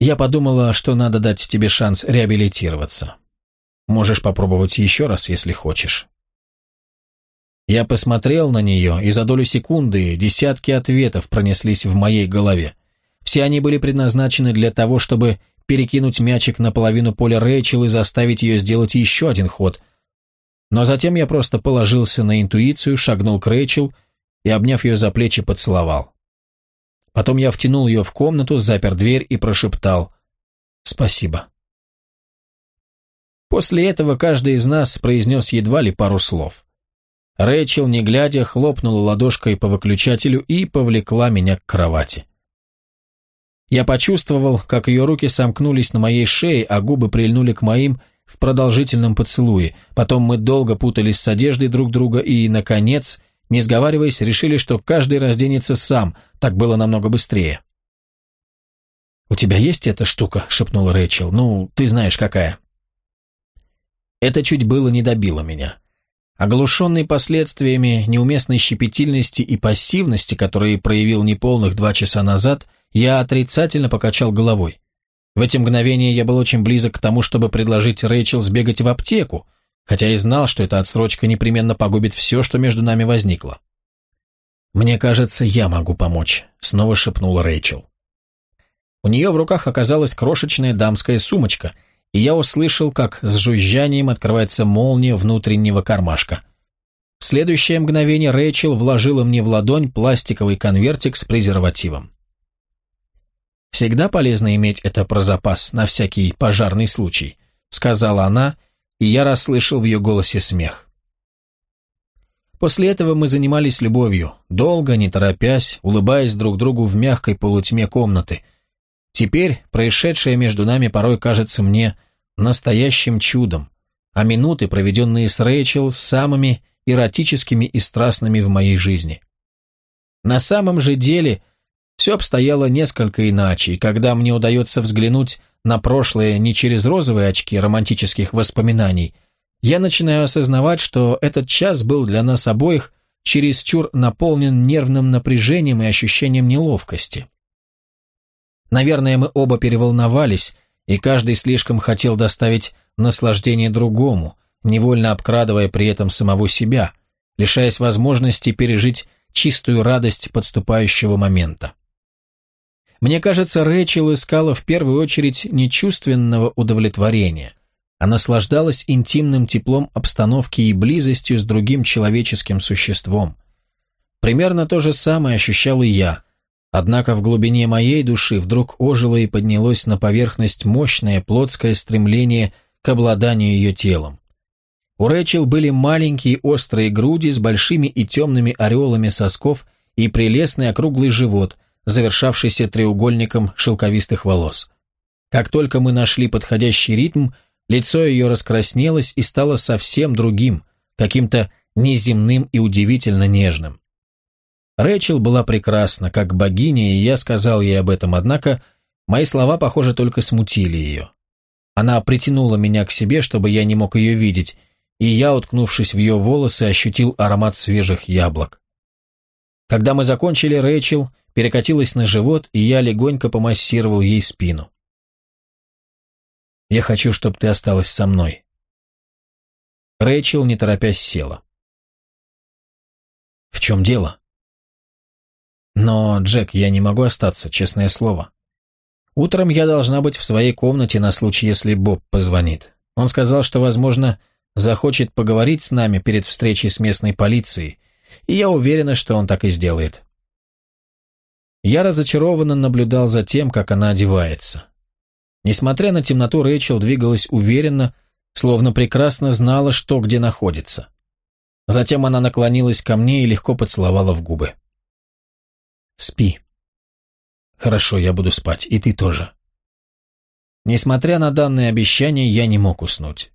Я подумала, что надо дать тебе шанс реабилитироваться. Можешь попробовать еще раз, если хочешь. Я посмотрел на нее, и за долю секунды десятки ответов пронеслись в моей голове. Все они были предназначены для того, чтобы перекинуть мячик на половину поля Рэйчел и заставить ее сделать еще один ход. Но затем я просто положился на интуицию, шагнул к Рэйчел и, обняв ее за плечи, поцеловал. Потом я втянул ее в комнату, запер дверь и прошептал «Спасибо». После этого каждый из нас произнес едва ли пару слов. Рэйчел, не глядя, хлопнула ладошкой по выключателю и повлекла меня к кровати. Я почувствовал, как ее руки сомкнулись на моей шее, а губы прильнули к моим в продолжительном поцелуе. Потом мы долго путались с одеждой друг друга и, наконец, не сговариваясь, решили, что каждый разденется сам, так было намного быстрее. «У тебя есть эта штука?» — шепнула Рэйчел. «Ну, ты знаешь, какая». Это чуть было не добило меня. Оглушенный последствиями неуместной щепетильности и пассивности, которые проявил неполных два часа назад, я отрицательно покачал головой. В эти мгновения я был очень близок к тому, чтобы предложить Рэйчел сбегать в аптеку, хотя и знал, что эта отсрочка непременно погубит все, что между нами возникло. «Мне кажется, я могу помочь», — снова шепнула Рэйчел. У нее в руках оказалась крошечная дамская сумочка, и я услышал, как с жужжанием открывается молния внутреннего кармашка. В следующее мгновение Рэйчел вложила мне в ладонь пластиковый конвертик с презервативом. «Всегда полезно иметь это про запас на всякий пожарный случай», сказала она, и я расслышал в ее голосе смех. После этого мы занимались любовью, долго, не торопясь, улыбаясь друг другу в мягкой полутьме комнаты. Теперь происшедшее между нами порой кажется мне настоящим чудом, а минуты, проведенные с Рэйчел, самыми эротическими и страстными в моей жизни. На самом же деле все обстояло несколько иначе, и когда мне удается взглянуть на прошлое не через розовые очки романтических воспоминаний, я начинаю осознавать, что этот час был для нас обоих чересчур наполнен нервным напряжением и ощущением неловкости. Наверное, мы оба переволновались, и каждый слишком хотел доставить наслаждение другому, невольно обкрадывая при этом самого себя, лишаясь возможности пережить чистую радость подступающего момента. Мне кажется, Рэчел искала в первую очередь не чувственного удовлетворения, а наслаждалась интимным теплом обстановки и близостью с другим человеческим существом. Примерно то же самое ощущал и я, однако в глубине моей души вдруг ожило и поднялось на поверхность мощное плотское стремление к обладанию ее телом. У Рэчел были маленькие острые груди с большими и темными ореолами сосков и прелестный округлый живот – завершавшийся треугольником шелковистых волос. Как только мы нашли подходящий ритм, лицо ее раскраснелось и стало совсем другим, каким-то неземным и удивительно нежным. Рэчел была прекрасна, как богиня, и я сказал ей об этом, однако мои слова, похоже, только смутили ее. Она притянула меня к себе, чтобы я не мог ее видеть, и я, уткнувшись в ее волосы, ощутил аромат свежих яблок. Когда мы закончили, Рэйчел перекатилась на живот, и я легонько помассировал ей спину. «Я хочу, чтобы ты осталась со мной». Рэйчел, не торопясь, села. «В чем дело?» «Но, Джек, я не могу остаться, честное слово. Утром я должна быть в своей комнате на случай, если Боб позвонит. Он сказал, что, возможно, захочет поговорить с нами перед встречей с местной полицией, и я уверена, что он так и сделает. Я разочарованно наблюдал за тем, как она одевается. Несмотря на темноту, Рэйчел двигалась уверенно, словно прекрасно знала, что где находится. Затем она наклонилась ко мне и легко поцеловала в губы. «Спи». «Хорошо, я буду спать, и ты тоже». Несмотря на данное обещание, я не мог уснуть.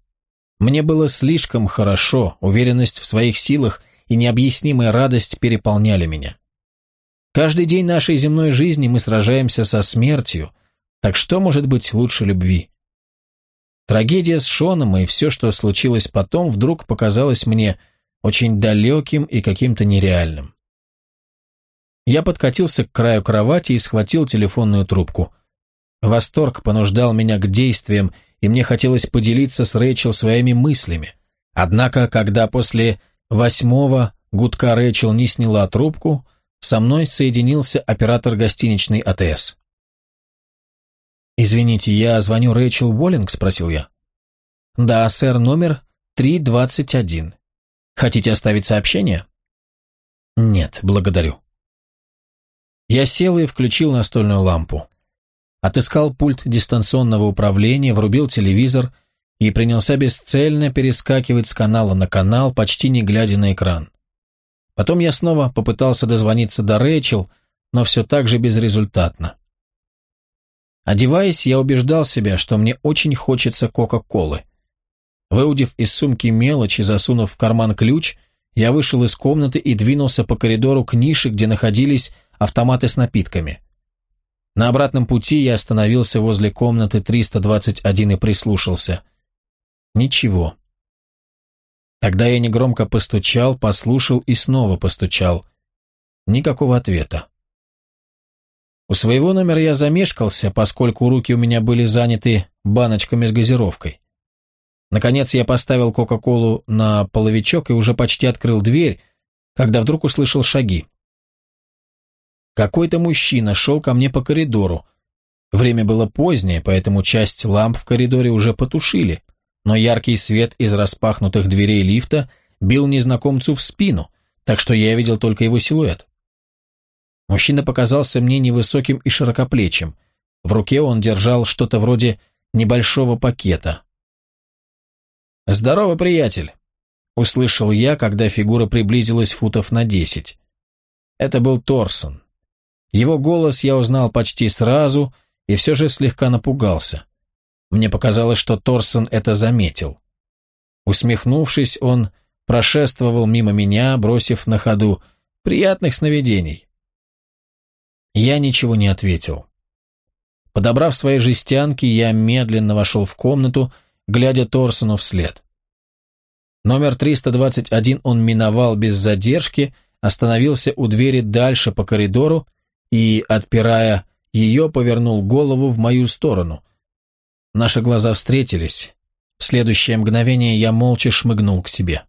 Мне было слишком хорошо, уверенность в своих силах и необъяснимая радость переполняли меня. Каждый день нашей земной жизни мы сражаемся со смертью, так что может быть лучше любви? Трагедия с Шоном и все, что случилось потом, вдруг показалось мне очень далеким и каким-то нереальным. Я подкатился к краю кровати и схватил телефонную трубку. Восторг понуждал меня к действиям, и мне хотелось поделиться с Рэйчел своими мыслями. Однако, когда после восьмого гудка Рэйчел не сняла трубку, со мной соединился оператор гостиничной АТС. «Извините, я звоню Рэйчел Уоллинг?» – спросил я. «Да, сэр, номер 321. Хотите оставить сообщение?» «Нет, благодарю». Я сел и включил настольную лампу отыскал пульт дистанционного управления, врубил телевизор и принялся бесцельно перескакивать с канала на канал, почти не глядя на экран. Потом я снова попытался дозвониться до Рэйчел, но все так же безрезультатно. Одеваясь, я убеждал себя, что мне очень хочется Кока-Колы. Выудив из сумки мелочь и засунув в карман ключ, я вышел из комнаты и двинулся по коридору к нише, где находились автоматы с напитками. На обратном пути я остановился возле комнаты 321 и прислушался. Ничего. Тогда я негромко постучал, послушал и снова постучал. Никакого ответа. У своего номера я замешкался, поскольку руки у меня были заняты баночками с газировкой. Наконец я поставил Кока-Колу на половичок и уже почти открыл дверь, когда вдруг услышал шаги. Какой-то мужчина шел ко мне по коридору. Время было позднее, поэтому часть ламп в коридоре уже потушили, но яркий свет из распахнутых дверей лифта бил незнакомцу в спину, так что я видел только его силуэт. Мужчина показался мне невысоким и широкоплечим. В руке он держал что-то вроде небольшого пакета. «Здорово, приятель!» — услышал я, когда фигура приблизилась футов на десять. Это был Торсон. Его голос я узнал почти сразу и все же слегка напугался. Мне показалось, что Торсон это заметил. Усмехнувшись, он прошествовал мимо меня, бросив на ходу «приятных сновидений». Я ничего не ответил. Подобрав свои жестянки, я медленно вошел в комнату, глядя Торсону вслед. Номер 321 он миновал без задержки, остановился у двери дальше по коридору и, отпирая ее, повернул голову в мою сторону. Наши глаза встретились. В следующее мгновение я молча шмыгнул к себе.